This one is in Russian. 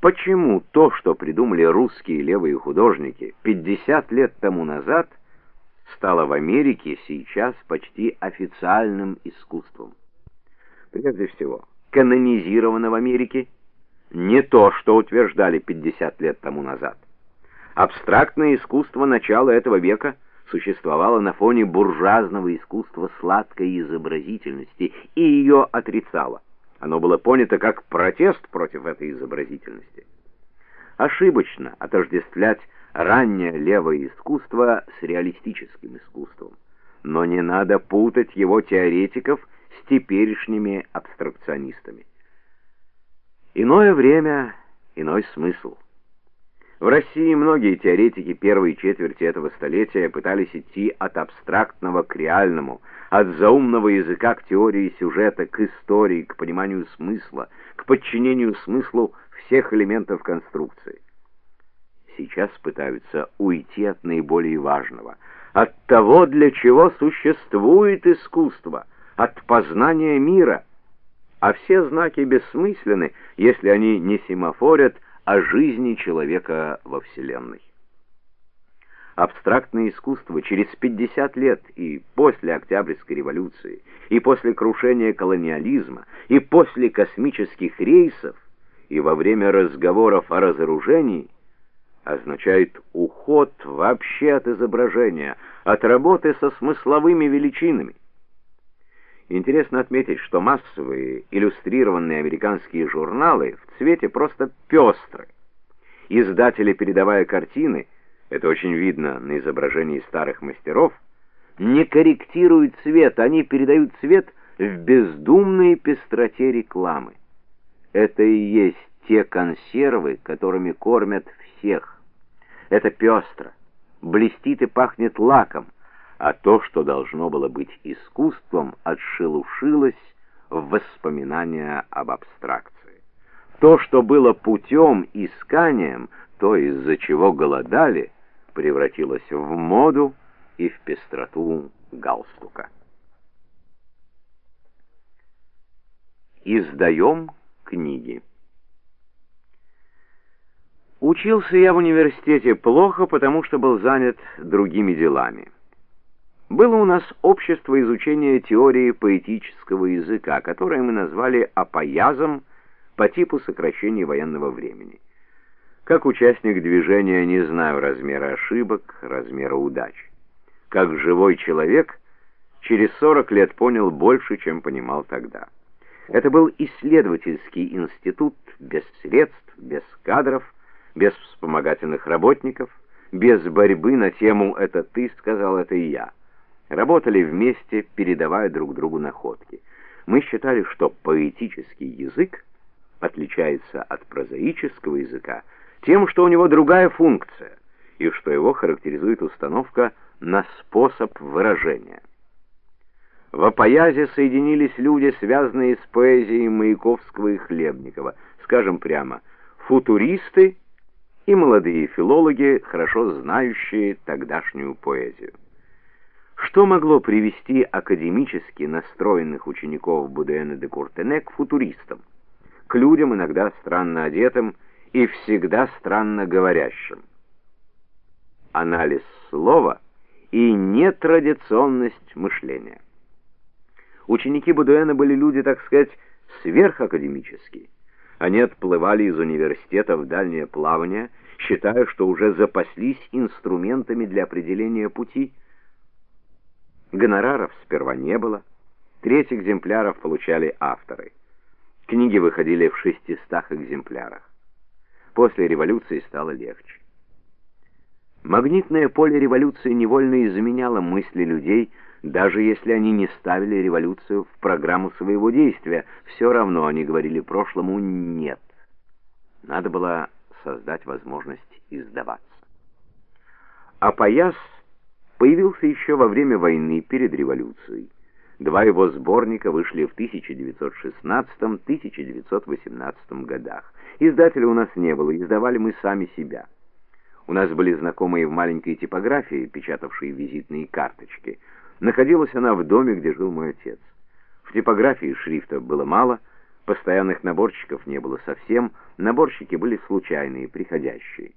Почему то, что придумали русские левые художники 50 лет тому назад, стало в Америке сейчас почти официальным искусством? Прежде всего, канонизировано в Америке не то, что утверждали 50 лет тому назад. Абстрактное искусство начала этого века существовало на фоне буржуазного искусства сладкой изобразительности и ее отрицало. Оно было понято как протест против этой изобразительности. Ошибочно отождествлять раннее левое искусство с реалистическим искусством, но не надо путать его теоретиков с теперешними абстракционистами. Иное время, иной смысл. В России многие теоретики первой четверти этого столетия пытались идти от абстрактного к реальному, от заумного языка к теории сюжета, к истории, к пониманию смысла, к подчинению смыслу всех элементов конструкции. Сейчас пытаются уйти от наиболее важного, от того, для чего существует искусство, от познания мира. А все знаки бессмысленны, если они не семафорят о жизни человека во Вселенной. Абстрактное искусство через 50 лет и после Октябрьской революции, и после крушения колониализма, и после космических рейсов, и во время разговоров о разоружении означает уход вообще от изображения, от работы со смысловыми величинами. Интересно отметить, что массовые иллюстрированные американские журналы в цвете просто пестры. Издатели, передавая картины, это очень видно на изображении старых мастеров, не корректируют цвет, они передают цвет в бездумной пестроте рекламы. Это и есть те консервы, которыми кормят всех. Это пестро, блестит и пахнет лаком, а то, что должно было быть искусством, отшелушилось в воспоминания об абстракции. То, что было путем исканием, то, из-за чего голодали, превратилось в моду и в пестроту галстука. Издаем книги. Учился я в университете плохо, потому что был занят другими делами. Было у нас общество изучения теории поэтического языка, которое мы назвали «апоязом» по типу сокращения военного времени. Как участник движения не знаю размера ошибок, размера удач. Как живой человек через 40 лет понял больше, чем понимал тогда. Это был исследовательский институт без средств, без кадров, без вспомогательных работников, без борьбы на тему «это ты сказал, это я». Работали вместе, передавая друг другу находки. Мы считали, что поэтический язык отличается от прозаического языка тем, что у него другая функция, и что его характеризует установка на способ выражения. В Апоязе соединились люди, связанные с поэзией Маяковского и Хлебникова, скажем прямо, футуристы и молодые филологи, хорошо знающие тогдашнюю поэзию. Что могло привести академически настроенных учеников Будуэна де Куртене к футуристам, к людям, иногда странно одетым и всегда странно говорящим? Анализ слова и нетрадиционность мышления. Ученики Будуэна были люди, так сказать, сверхакадемические. Они отплывали из университета в дальнее плавание, считая, что уже запаслись инструментами для определения пути, Гонораров сперва не было. Треть экземпляров получали авторы. Книги выходили в шестистах экземплярах. После революции стало легче. Магнитное поле революции невольно изменяло мысли людей, даже если они не ставили революцию в программу своего действия, все равно они говорили прошлому «нет». Надо было создать возможность издаваться. А пояс появился еще во время войны перед революцией. Два его сборника вышли в 1916-1918 годах. Издателя у нас не было, издавали мы сами себя. У нас были знакомые в маленькой типографии, печатавшие визитные карточки. Находилась она в доме, где жил мой отец. В типографии шрифта было мало, Постоянных наборщиков не было совсем, наборщики были случайные, приходящие.